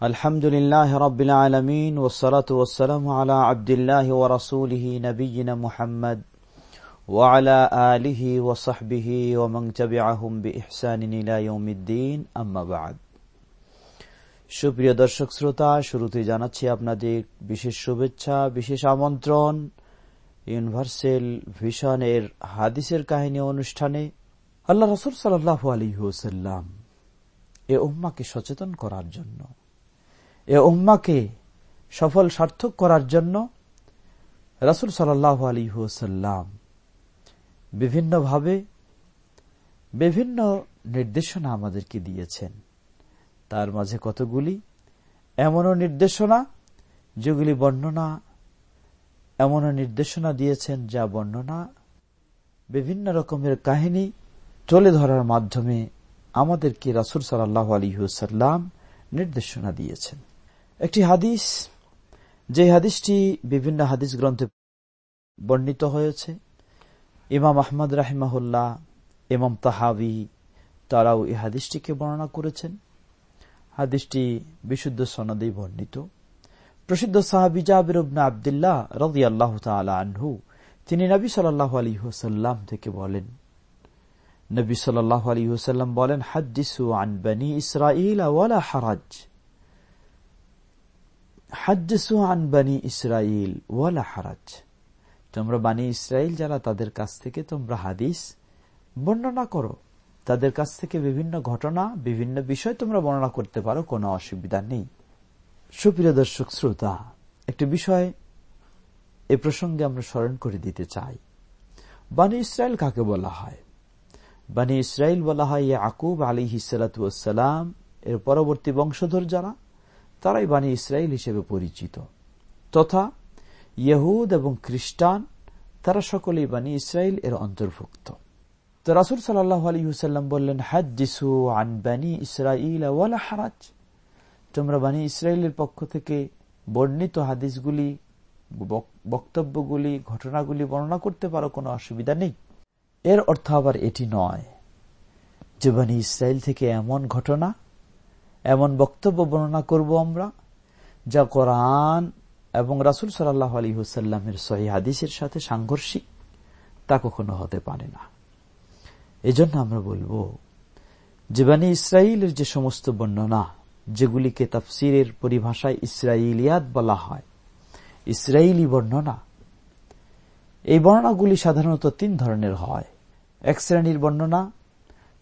الحمد لله رب العالمين والصلاة والسلام على عبد الله ورسوله نبينا محمد وعلى آله وصحبه ومن تبعهم بإحسان إلى يوم الدين أما بعد সুপ্রিয় দর্শক শ্রোতা শুরুতে জানাচ্ছি আপনাদের বিশেষ শুভেচ্ছা বিশেষ আমন্ত্রণ ইউনিভার্সেল ভিশনের হাদিসের কাহিনী অনুষ্ঠানে আল্লাহ রসুল সাল্লাহ আলী হুসাল্লাম এ উম্মাকে সচেতন করার জন্য এ উম্মাকে সফল সার্থক করার জন্য রসুল সাল্লাহ আলী হুসাল্লাম বিভিন্নভাবে বিভিন্ন নির্দেশনা আমাদেরকে দিয়েছেন। তার মাঝে কতগুলি? এমনও নির্দেশনা যেগুলি বর্ণনা, এমনও নির্দেশনা দিয়েছেন যা বর্ণনা বিভিন্ন রকমের কাহিনী তুলে ধরার মাধ্যমে আমাদেরকে রাসুল সাল্লাহ আলহিহসাল্লাম নির্দেশনা দিয়েছেন। একটি হাদিস, যে হাদিসটি বিভিন্ন হাদিস গ্রন্থে বর্ণিত হয়েছে। ইমাম আহমদ রাহিমাহুল্লাহ, ইমাম তাহাবি তারাও এই হাদিসটিকে বর্ণনা করেছেন। হাদিসটি বিশুদ্ধ সনদেই বর্ণিত। প্রসিদ্ধ সাহাবি জাবির আবদুল্লাহ রদি আল্লাহ আনহু, তিনি নবী সাল্লাহ আলী হুসাল্লাম থেকে বলেন, নবী সাল্লাহ আলী হুসাল্লাম বলেন হাদিসু আন বনি ইসরাইল ওয়ালা হারাজ। হাদিসু আন বনি ইসরাইল, ওয়ালা হারাজ। তোমরা বানী ইসরাইল যারা, তাদের কাছ থেকে তোমরা হাদিস বর্ণনা করো। তাদের কাছ থেকে বিভিন্ন ঘটনা, বিভিন্ন বিষয় তোমরা বর্ণনা করতে পারো, কোনো অসুবিধা নেই। সুপ্রিয় দর্শক, শ্রোতা, একটি বিষয় এ প্রসঙ্গে আমরা স্মরণ করে দিতে চাই। বানী ইসরায়েল কাকে বলা হয়? বানী ইসরায়েল বলা হয় আকুব আলী হিসালাতাম এর পরবর্তী বংশধর যারা? তারাই বানী ইসরায়েল হিসেবে পরিচিত। তথা ইহুদ এবং খ্রিস্টান, তারা সকলেই বাণী ইসরায়েল এর অন্তর্ভুক্ত। তো রাসুল সাল্লাহ বললেন হাজিসু আন বানী ইসরাইল ওয়ালা হারাজ। তোমরা বাণী ইসরায়েলের পক্ষ থেকে বর্ণিত হাদিসগুলি বক্তব্যগুলি, ঘটনাগুলি বর্ণনা করতে পারো, কোনো অসুবিধা নেই। এর অর্থ আবার এটি নয় যে বানী ইসরায়েল থেকে এমন ঘটনা এমন বক্তব্য বর্ণনা করব আমরা, যা কোরআন এবং রাসুল সাল্লাহ আলী হুসাল্লামের সহি হাদিসের সাথে সাংঘর্ষিক, তা কখনো হতে পারে না। এজন্য আমরা বলব, যে বানী ইসরায়েলের যে সমস্ত বর্ণনা, যেগুলিকে তাফসিরের পরিভাষায় ইসরায়েলিয়াত বলা হয় ইসরায়েলি বর্ণনা, এই বর্ণনাগুলি সাধারণত তিন ধরনের হয়। এক শ্রেণির বর্ণনা,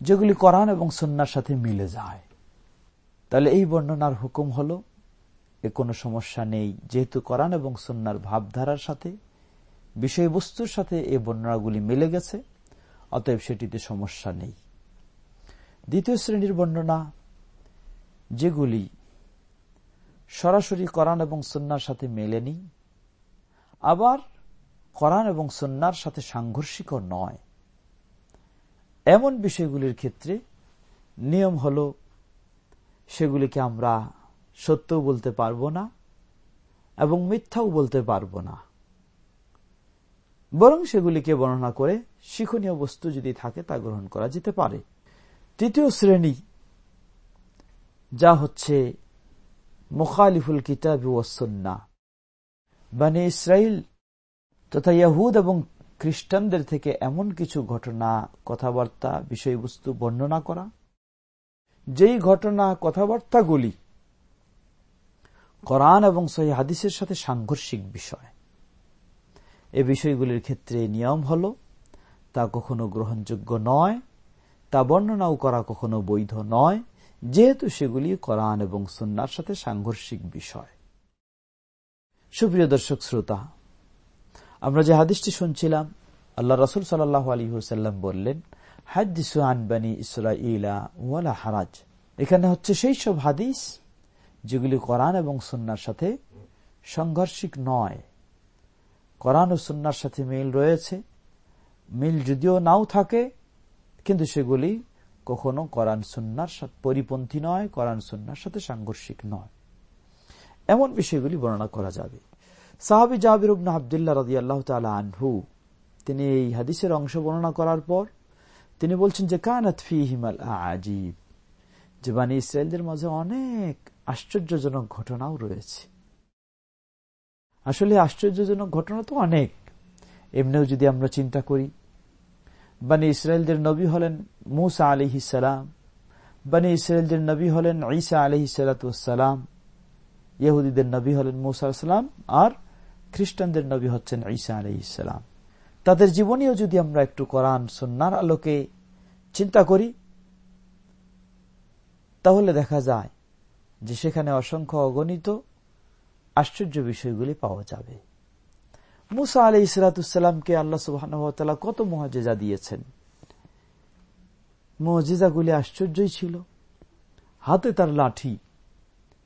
যেগুলি কোরআন এবং সন্ন্যার সাথে মিলে যায়। তাহলে এই বর্ণনার হুকুম হল, এ কোনো সমস্যা নেই। যেহেতু কোরআন এবং সন্ন্যার ভাবধারার সাথে, বিষয়বস্তুর সাথে এই বর্ণনাগুলি মিলে গেছে, অতএব সেটিতে সমস্যা নেই। দ্বিতীয় শ্রেণির বর্ণনা, যেগুলি সরাসরি কোরআন এবং সন্ন্যার সাথে মেলেনি, আবার কোরআন এবং সন্ন্যার সাথে সাংঘর্ষিক নয়। এমন বিষয়গুলির ক্ষেত্রে নিয়ম হল সেগুলিকে আমরা সত্য বলতে পারব না এবং মিথ্যাও বলতে পারব না। বরং সেগুলিকে বর্ণনা করে শিক্ষণীয় বস্তু যদি থাকে তা গ্রহণ করা যেতে পারে। তৃতীয় শ্রেণি, যা হচ্ছে মুখালিফুল কিতাব ওয়াসন্না মানে ইসরায়েল তথা ইয়াহুদ এবং খ্রিস্টানদের থেকে এমন কিছু ঘটনা, কথাবার্তা, বিষয়বস্তু বর্ণনা করা যেই ঘটনা কথাবার্তাগুলি কোরআন এবং সহি হাদিসের সাথে সাংঘর্ষিক বিষয়। এ বিষয়গুলির ক্ষেত্রে নিয়ম হল, তা কখনো গ্রহণযোগ্য নয়, তা বর্ণনাও করা কখনো বৈধ নয়, যেহেতু সেগুলি কোরআন এবং সন্ন্যার সাথে সাংঘর্ষিক বিষয়। সুপ্রিয় দর্শক শ্রোতা, আমরা যে হাদিসটি শুনছিলাম, আল্লাহ রসুল সাল্লাহ আলী হুসাল্লাম বললেন হাদিস আনবানি ইসরা ওয়ালা হারাজ। এখানে হচ্ছে সেই সব হাদিস যেগুলি কোরআন এবং সন্ন্যার সাথে সংঘর্ষিক নয়। কোরআন ও সুন্নার সাথে মিল রয়েছে, মিল যদিও নাও থাকে, কিন্তু সেগুলি কখনো কোরআন সুন্নার পরিপন্থী নয়, কোরআন সুন্নার সাথে সাংঘর্ষিক নয়। এমন বিষয়গুলি বর্ণনা করা যাবে। সাহাবি জাহাবির উবনা আবদুল্লাহ রাজি আল্লাহ তালা আনহু, তিনি এই হাদিসের অংশ বর্ণনা করার পর তিনি বলছেন যে, কানাত ফি হিমাল আজিব যে বানি ইসরায়েলদের মাঝে অনেক আশ্চর্যজনক ঘটনাও রয়েছে। আসলে আশ্চর্যজনক ঘটনা তো অনেক। এমনিও যদি আমরা চিন্তা করি, বানি ইসরায়েলদের নবী হলেন মুসা আলি সালাম, বানি ইসরায়েলদের নবী হলেন ঈসা আলহি সালাতাম ইহুদিদের নবী হলেন মুসা সালাম আর খ্রিস্টানদের নবী হচ্ছেন ঈসা আলহি সালাম। তাদের জীবনীও যদি আমরা একটু কোরআন সন্ন্যার আলোকে চিন্তা করি, তাহলে দেখা যায় যে সেখানে অসংখ্য অগণিত আশ্চর্য বিষয়গুলি পাওয়া যাবে। মুসা আলি ইসরাতুসাল্লামকে আল্লাহ সুবাহ কত মহাজেজা দিয়েছেন। মহাজেজাগুলি আশ্চর্যই ছিল। হাতে তার লাঠি।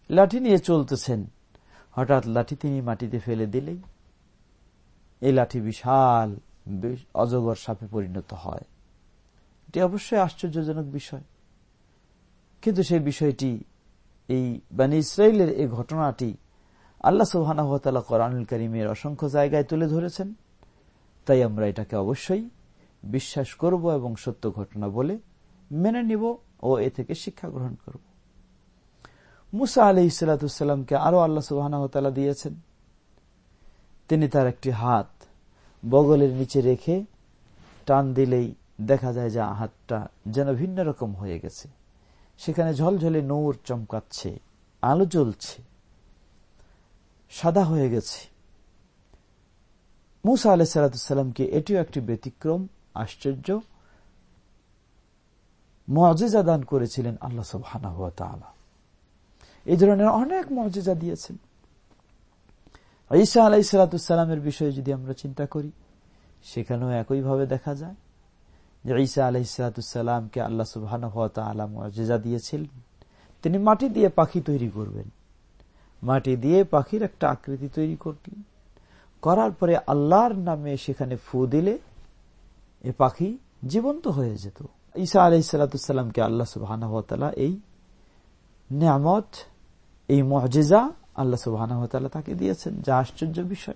লাঠি নিয়ে চলতেছেন। হঠাৎ লাঠি তিনি মাটিতে ফেলে দিলেই এই লাঠি বিশাল অজগর সাপে পরিণত হয়। এটি অবশ্যই আশ্চর্যজনক বিষয়। কিন্তু সেই বিষয়টি, এই বানী ইসরায়েলের এই ঘটনাটি আল্লাহ সুহানা কোরআনুল করিমের অসংখ্য জায়গায় তুলে ধরেছেন। তাই আমরা এটাকে অবশ্যই বিশ্বাস করব এবং সত্য ঘটনা বলে মেনে নিব ও এ থেকে শিক্ষা গ্রহণ করব। মুসা আলি ইসালাতামকে আরও আল্লাহ সুবাহ দিয়েছেন। তিনি তার একটি হাত বগলের নিচে রেখে টান দিলেই দেখা যায় যে হাতটা যেন ভিন্ন রকম হয়ে গেছে। সেখানে ঝলঝলে নৌর চমকাচ্ছে, আলো জ্বলছে, সাদা হয়ে গেছে। মুসা আলাহ সালাতামকে এটিও একটি ব্যতিক্রম, আশ্চর্য মজেজা দান করেছিলেন আল্লাহ সুবহানা এই ধরনের অনেক মজেজা দিয়েছেন। ঈসা আলাই সালাতামের বিষয়ে যদি আমরা চিন্তা করি, সেখানেও একইভাবে দেখা যায় যে ঈসা আলাই সালাতামকে আল্লাহ সুবাহ মজেজা দিয়েছিলেন। তিনি মাটি দিয়ে পাখি তৈরি করবেন। মাটি দিয়ে পাখির একটা আকৃতি তৈরি করলেন। করার পরে আল্লাহর নামে সেখানে ফু দিলে এ পাখি জীবন্ত হয়ে যেত। ঈসা আলাইসালামকে আল্লাহ সুবাহ এই নিয়ামত, এই মজেজা আল্লাহ সুবাহ তাকে দিয়েছেন। যা আশ্চর্য বিষয়।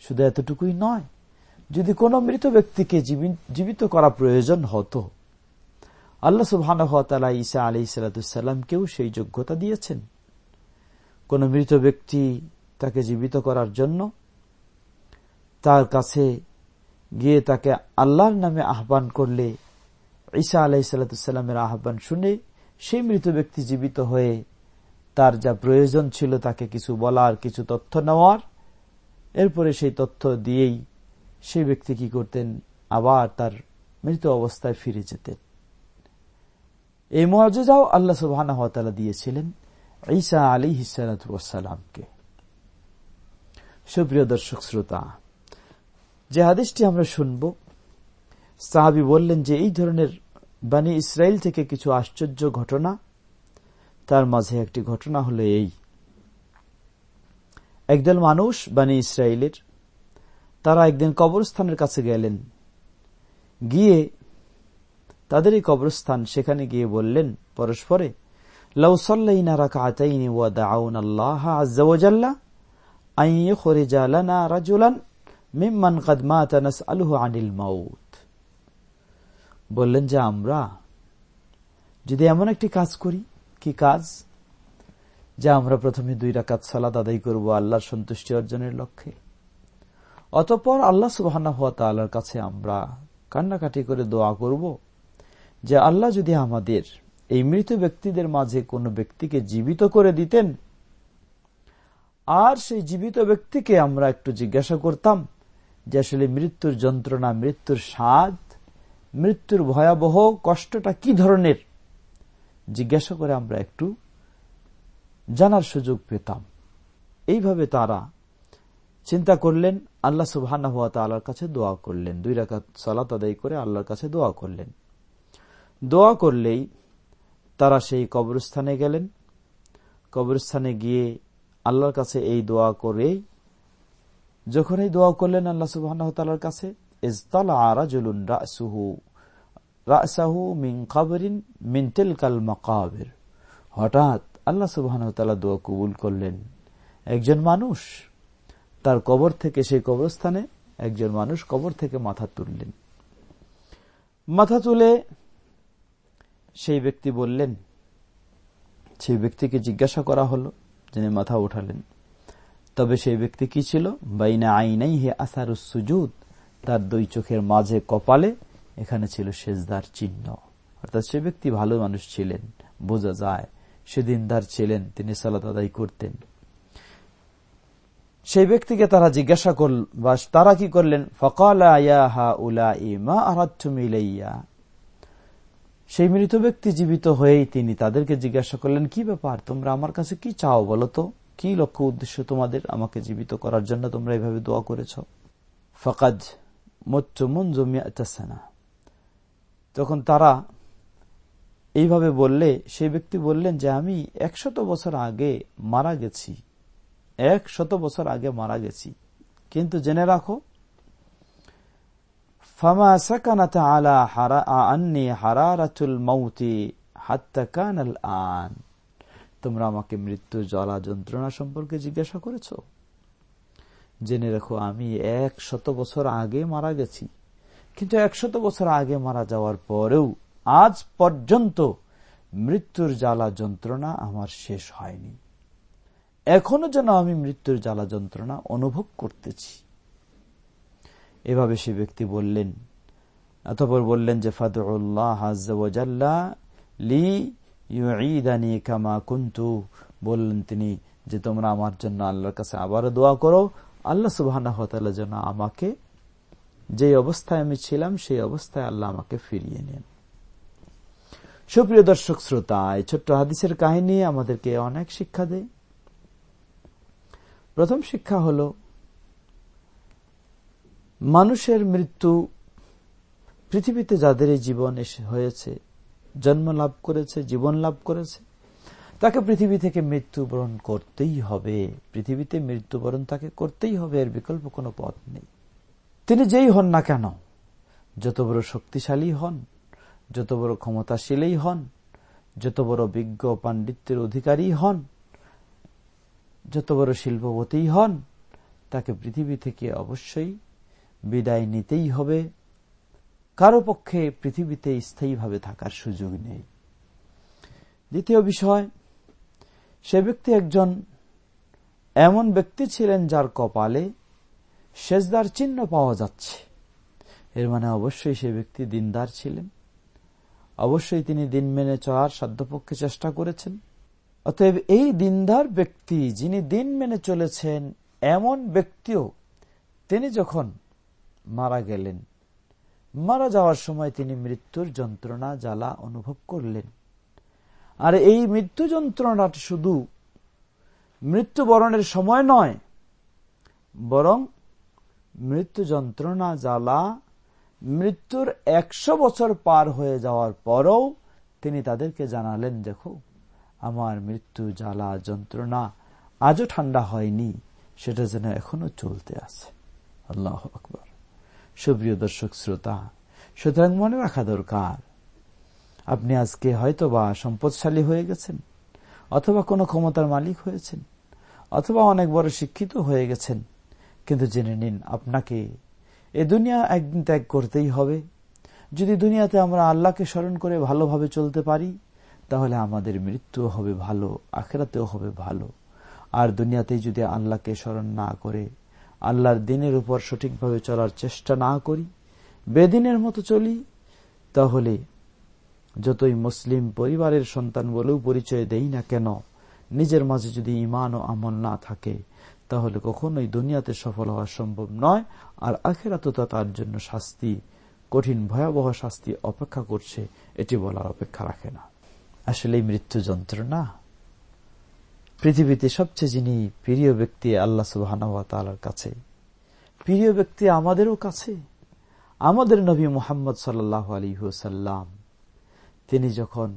শুধু এতটুকুই নয়, যদি কোনো মৃত ব্যক্তিকে জীবিত করা প্রয়োজন হতো, আল্লাহ সুবাহ ঈসা আলি সালাতামকেও সেই যোগ্যতা দিয়েছেন। কোন মৃত ব্যক্তি তাকে জীবিত করার জন্য তার কাছে গিয়ে তাকে আল্লাহর নামে আহ্বান করলে, ঈসা আলাহ সাল্লামের আহ্বান শুনে সেই মৃত ব্যক্তি জীবিত হয়ে তার যা প্রয়োজন ছিল তাকে কিছু বলার, কিছু তথ্য নেওয়ার। এরপরে সেই তথ্য দিয়েই সেই ব্যক্তি কি করতেন? আবার তার মৃত অবস্থায় ফিরে যেতেন। এই মর্যাদাও আল্লাহ সুবাহ দিয়েছিলেন ঈসা আলী হিসালামকে সুপ্রিয় দর্শক শ্রোতা, যে হাদিসটি আমরা শুনব, সাহাবি বললেন যে এই ধরনের বাণী ইসরায়েল থেকে কিছু আশ্চর্য ঘটনা তার মাঝে একটি ঘটনা হলো এই। একদল মানুষ বানী ইসরায়েলের তারা একদিন কবরস্থানের কাছে গেলেন। গিয়ে তাদের এই কবরস্থান সেখানে গিয়ে বললেন পরস্পরে ওয়া দাউন আল্লাহ আইয়ে মিম্মান আনিল মাউত। বললেন, যে আমরা যদি এমন একটি কাজ করি কি কাজ? যে আমরা প্রথমে দুই রাকাত সালাদ আদায় করব আল্লাহর সন্তুষ্টি অর্জনের লক্ষ্যে। অতপর আল্লাহ সুবাহ তাল্লার কাছে আমরা কান্নাকাটি করে দোয়া করব যে আল্লাহ যদি আমাদের এই মৃত ব্যক্তিদের মাঝে কোন ব্যক্তিকে জীবিত করে দিতেন, আর সেই জীবিত ব্যক্তিকে আমরা একটু জিজ্ঞাসা করতাম যে আসলে মৃত্যুর যন্ত্রণা, মৃত্যুর স্বাদ, মৃত্যুর ভয়াবহ কষ্টটা কি ধরনের? জিজ্ঞাসা করে আমরা একটু জানার সুযোগ পেতাম। এইভাবে তারা চিন্তা করলেন, আল্লাহ সুবাহ আল্লাহর কাছে দোয়া করলেন। দুই রাকাত সালাত আদায় করে আল্লাহর কাছে দোয়া করলেন। দোয়া করলেই তারা সেই কবরস্থানে গেলেন। কবরস্থানে গিয়ে আল্লাহর কাছে এই দোয়া করে, যখন এই দোয়া করলেন আল্লাহ সুবাহ কাছে ইজতালা রাজুলুন রাসুহু। রাসাহু মিন কাবরিন মিনতেল কাল মাকাবের। হঠাৎ আল্লাহ সুবাহ দোয়া কবুল করলেন। একজন মানুষ তার কবর থেকে সেই কবরস্থানে একজন মানুষ কবর থেকে মাথা তুললেন। মাথা তুলে সেই ব্যক্তি বললেন, সেই ব্যক্তিকে জিজ্ঞাসা করা হলো, যিনি মাথা উঠালেন। তবে সেই ব্যক্তি কি ছিল? বাইনা আইনাই হে আসারুস সুজুদ, তার দুই চোখের মাঝে কপালে এখানে ছিল সেজদার চিহ্ন। অর্থাৎ সে ব্যক্তি ভালো মানুষ ছিলেন, বোঝা যায়। সে দিনদার ছিলেন, তিনি সালাত আদায় করতেন। সেই ব্যক্তিকে তারা জিজ্ঞাসা করল, বা তারা কি করলেন? ফকালা সেই মৃত ব্যক্তি জীবিত হয়েই তিনি তাদেরকে জিজ্ঞাসা করলেন, কি ব্যাপার? তোমরা আমার কাছে কি চাও বলো তো? কি লক্ষ্য উদ্দেশ্য তোমাদের আমাকে জীবিত করার জন্য তোমরা এইভাবে দোয়া করেছ? ফকাজ মচ্চমন জমিয়া তখন তারা এইভাবে বললে, সেই ব্যক্তি বললেন যে, আমি একশত বছর আগে মারা গেছি। এক শত বছর আগে মারা গেছি। কিন্তু জেনে রাখো আলা হারা আন্নি হারারাতুল মৌতি হাত্তা কানাল আন। তোমরা আমাকে মৃত্যু জ্বালা যন্ত্রণা সম্পর্কে জিজ্ঞাসা করেছ? জেনে রেখো, আমি এক শত বছর আগে মারা গেছি। কিন্তু একশত বছর আগে মারা যাওয়ার পরেও আজ পর্যন্ত মৃত্যুর জ্বালা যন্ত্রণা আমার শেষ হয়নি। এখনও যেন আমি মৃত্যুর জ্বালা যন্ত্রণা অনুভব করতেছি। এভাবে সে ব্যক্তি বললেন, অতপর বললেন যে ফাদুল্লাহ কামা কুন্তু। বললেন তিনি যে, তোমরা আমার জন্য আল্লাহর কাছে আবারও দোয়া করো। আল্লাহ সুবাহ যেন আমাকে যে অবস্থায় আমি ছিলাম, সেই অবস্থায় আল্লাহ আমাকে ফিরিয়ে নেন। সুপ্রিয় দর্শক শ্রোতা, এই ছোট্ট হাদিসের কাহিনী আমাদেরকে অনেক শিক্ষা দেয়। প্রথম শিক্ষা হল, মানুষের মৃত্যু পৃথিবীতে যাদের এই জীবন হয়েছে, জন্ম লাভ করেছে, জীবন লাভ করেছে, তাকে পৃথিবী থেকে মৃত্যুবরণ করতেই হবে। পৃথিবীতে মৃত্যুবরণ তাকে করতেই হবে, এর বিকল্প কোনো পথ নেই। তিনি যেই হন না কেন, যত বড় শক্তিশালী হন, যত বড় ক্ষমতাশীলই হন, যত বড় বিজ্ঞ পাণ্ডিত্যের অধিকারী হন, যত বড় শিল্পবতী হন, তাকে পৃথিবী থেকে অবশ্যই বিদায় নিতেই হবে। কারও পক্ষে পৃথিবীতে স্থায়ীভাবে থাকার সুযোগ নেই। দ্বিতীয় বিষয়, সে ব্যক্তি একজন এমন ব্যক্তি ছিলেন যার কপালে সেজদার চিহ্ন পাওয়া যাচ্ছে। এর মানে অবশ্যই সে ব্যক্তি দিনদার ছিলেন। অবশ্যই তিনি দিন মেনে চলার সাধ্যপক্ষে চেষ্টা করেছেন। অতএব এই দিনদার ব্যক্তি যিনি দিন মেনে চলেছেন, এমন ব্যক্তিও তিনি যখন মারা গেলেন, মারা যাওয়ার সময় তিনি মৃত্যুর যন্ত্রণা জ্বালা অনুভব করলেন। আর এই মৃত্যু যন্ত্রণাটা শুধু মৃত্যুবরণের সময় নয়, বরং মৃত্যু যন্ত্রণা জ্বালা, মৃত্যুর একশো বছর পার হয়ে যাওয়ার পরও তিনি তাদেরকে জানালেন, দেখো, আমার মৃত্যু, জ্বালা, যন্ত্রণা আজও ঠান্ডা হয়নি, সেটা যেন এখনও চলতে আছে। আল্লাহ আকবর। সুপ্রিয় দর্শক, শ্রোতা, সুতরাং মনে রাখা দরকার, আপনি আজকে হয়তো বা সম্পদশালী হয়ে গেছেন, অথবা কোনো ক্ষমতার মালিক হয়েছেন, অথবা অনেক বড় শিক্ষিত হয়ে গেছেন কিন্তু জেনে নিন, আপনাকে এ দুনিয়া একদিন ত্যাগ করতেই হবে। যদি দুনিয়াতে আমরা আল্লাহকে স্মরণ করে ভালোভাবে চলতে পারি, তাহলে আমাদের মৃত্যু হবে ভালো, আখেরাতেও হবে ভালো। আর দুনিয়াতে যদি আল্লাহকে স্মরণ না করে, আল্লাহর দিনের উপর সঠিকভাবে চলার চেষ্টা না করি, বেদিনের মতো চলি, তাহলে যতই মুসলিম পরিবারের সন্তান বলেও পরিচয় দেই না কেন, নিজের মাঝে যদি ইমান ও আমল না থাকে তাহলে কখনোই দুনিয়াতে সফল হওয়া সম্ভব নয়, আর আখেরাত তার জন্য শাস্তি, কঠিন ভয়াবহ শাস্তি অপেক্ষা করছে, এটি বলার অপেক্ষা রাখে না। আসলে মৃত্যু যন্ত্রণা। পৃথিবীতে সবচেয়ে যিনি প্রিয় ব্যক্তি আল্লাহ সুবাহ কাছে। প্রিয় ব্যক্তি আমাদেরও কাছে। আমাদের নবী মোহাম্মদ সাল্লাহ আলী হুসাল্লাম তিনি যখন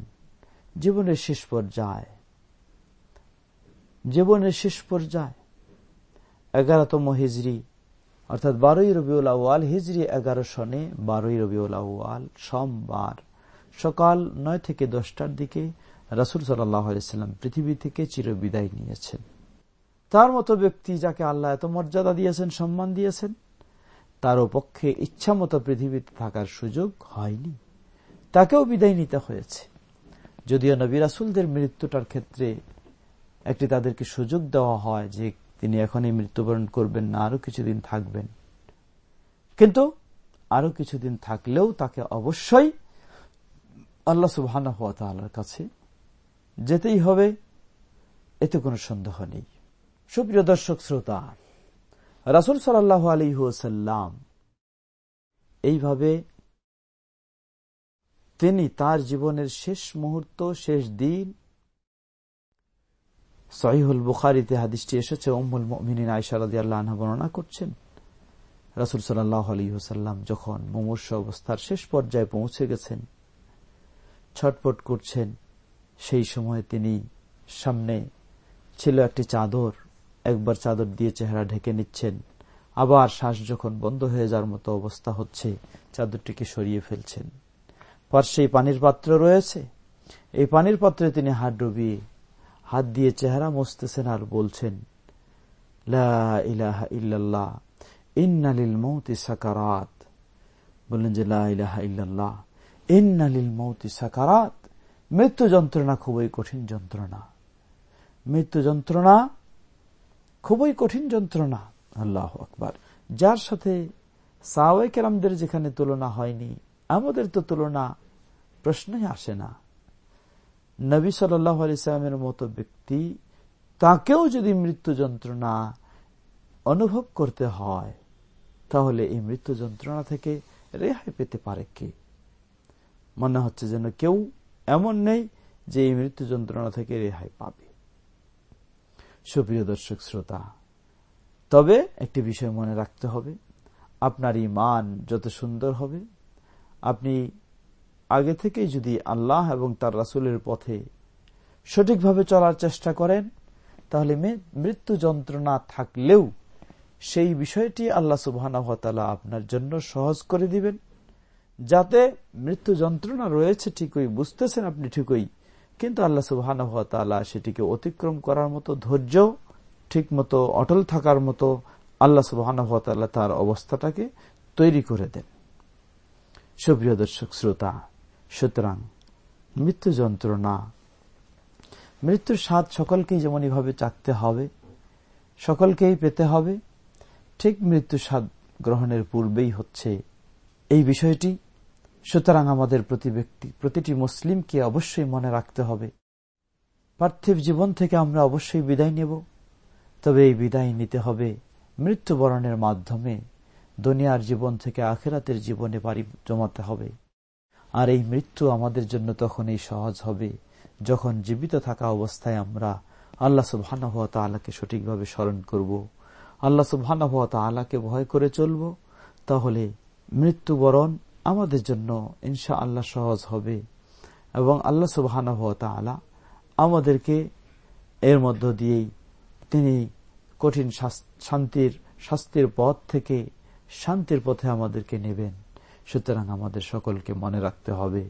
জীবনের শেষ পর্যায়ে, জীবনের শেষ পর্যায়ে এগারোতম হিজড়ি অর্থাৎ বারোই রবিউল আউয়াল হিজড়ি এগারো সনে বারোই রবিউল আউয়াল, সোমবার সকাল নয় থেকে দশটার দিকে রাসুল সাল্লাম পৃথিবী থেকে চিরবিদায় নিয়েছেন। তার মতো ব্যক্তি যাকে আল্লাহ এত মর্যাদা দিয়েছেন, সম্মান দিয়েছেন তারও পক্ষে ইচ্ছা মতো পৃথিবীতে থাকার সুযোগ হয়নি। তাকেও বিদায় নিতে হয়েছে। যদিও নবী রাসুলদের মৃত্যুটার ক্ষেত্রে একটি তাদেরকে সুযোগ দেওয়া হয় যে তিনি এখনই মৃত্যুবরণ করবেন না আরও কিছুদিন থাকবেন। কিন্তু আরও কিছুদিন থাকলেও তাকে অবশ্যই আল্লাহ সুবাহ কাছে যেতেই হবে, এতে কোনো সন্দেহ নেই। সুপ্রিয় দর্শক, শ্রোতা, রাসুল সাল্লাহ আলিহাসাল্লাম এইভাবে তিনি তার জীবনের শেষ মুহূর্ত, শেষ দিন সহিহুল বুখারিতে হাদিসটি এসেছে অম্মুল মিনিন আয়সারদি আল্লাহ বর্ণনা করছেন। রাসুল সাল্লাহ আলী হুসাল্লাম যখন মুমূর্ষ অবস্থার শেষ পর্যায়ে পৌঁছে গেছেন, ছটপট করছেন, সেই সময় তিনি সামনে ছিল একটি চাদর, একবার চাদর দিয়ে চেহারা ঢেকে নিচ্ছেন। আবার শ্বাস যখন বন্ধ হয়ে যাওয়ার মতো অবস্থা হচ্ছে, চাদরটিকে সরিয়ে ফেলছেন। পার্শ্বে পানির পাত্র রয়েছে। এই পানির পাত্রে তিনি হাত ডুবিয়ে হাত দিয়ে চেহারা মুছতেছেন আর বলছেন মৌতি সাকারাত। বললেন যে লাহ ইল্লাল্লাহ মৌতি সাকারাত। মৃত্যু যন্ত্রণা খুবই কঠিন যন্ত্রণা। মৃত্যু যন্ত্রণা খুবই কঠিন যন্ত্রণা। আল্লাহ আকবার। যার সাথে সাওয়ে কেরামদের যেখানে তুলনা হয়নি, আমাদের তো তুলনা প্রশ্নই আসে না। নবী সাল্লাহ আলিয়ামের মতো ব্যক্তি তাকেও যদি মৃত্যু যন্ত্রণা অনুভব করতে হয়, তাহলে এই মৃত্যু যন্ত্রণা থেকে রেহাই পেতে পারে কে? মনে হচ্ছে যেন কেউ এমন নেই যে এই মৃত্যু যন্ত্রণা থেকে রেহাই পাবে। সুপ্রিয় দর্শক শ্রোতা, তবে একটি বিষয় মনে রাখতে হবে। আপনার ইমান যত সুন্দর হবে, আপনি আগে থেকেই যদি আল্লাহ এবং তার রাসুলের পথে সঠিকভাবে চলার চেষ্টা করেন, তাহলে মৃত্যু যন্ত্রণা থাকলেও সেই বিষয়টি আল্লাহ সুবাহ আপনার জন্য সহজ করে দিবেন। যাতে মৃত্যু যন্ত্রণা রয়েছে ঠিকই, বুঝতেছেন আপনি ঠিকই, কিন্তু আল্লাহ সুবাহ সেটিকে অতিক্রম করার মতো, ধৈর্য ঠিক মতো, অটল থাকার মতো আল্লাহ সুবাহ তার অবস্থাটাকে তৈরি করে দেন। সুপ্রিয় দর্শক, শ্রোতা সুতরাং মৃত্যু যন্ত্রণা। মৃত্যুর স্বাদ সকলকেই যেমন এভাবে চাকতে হবে, সকলকেই পেতে হবে, ঠিক মৃত্যু স্বাদ গ্রহণের পূর্বেই হচ্ছে এই বিষয়টি। সুতরাং আমাদের প্রতি ব্যক্তি, প্রতিটি মুসলিমকে অবশ্যই মনে রাখতে হবে। পার্থিব জীবন থেকে আমরা অবশ্যই বিদায় নেব, তবে এই বিদায় নিতে হবে মৃত্যুবরণের মাধ্যমে। দুনিয়ার জীবন থেকে আখেরাতের জীবনে পারি জমাতে হবে। আর এই মৃত্যু আমাদের জন্য তখনই সহজ হবে, যখন জীবিত থাকা অবস্থায় আমরা আল্লাহ সুবহানাহু তাআলাকে সঠিকভাবে স্মরণ করব। আল্লাহ সুবহানাহু তাআলাকে ভয় করে চলব, তাহলে মৃত্যুবরণ আমাদের জন্য ইনশা আল্লাহ সহজ হবে এবং আল্লাহ সুবহানাহু তাআলা আমাদেরকে এর মধ্য দিয়েই তিনি কঠিন শান্তির, শাস্তির পথ থেকে শান্তির পথে আমাদেরকে নেবেন। সুতরাং আমাদের সকলকে মনে রাখতে হবে,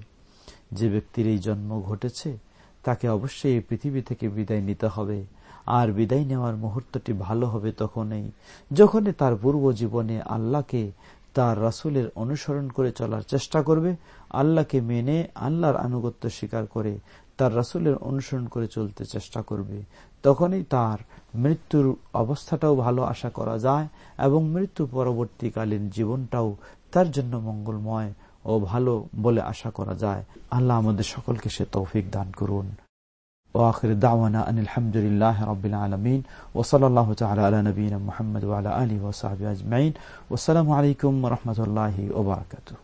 যে ব্যক্তির এই জন্ম ঘটেছে, তাকে অবশ্যই এই পৃথিবী থেকে বিদায় নিতে হবে। আর বিদায় নেওয়ার মুহূর্তটি ভালো হবে তখনই, যখনই তার পূর্ব জীবনে আল্লাহকে, তার রাসুলের অনুসরণ করে চলার চেষ্টা করবে, আল্লাহকে মেনে, আল্লাহর আনুগত্য স্বীকার করে তার রাসুলের অনুসরণ করে চলতে চেষ্টা করবে, তখনই তার মৃত্যুর অবস্থাটাও ভালো আশা করা যায় এবং মৃত্যু পরবর্তীকালীন জীবনটাও তার জন্য মঙ্গলময় ও ভালো বলে আশা করা যায় আল্লাহ আমাদের সকলকে সে তৌফিক দান করুন واخر دعوانا ان الحمد لله رب العالمين وصلى الله تعالى على نبينا محمد وعلى اله وصحبه اجمعين والسلام عليكم ورحمه الله وبركاته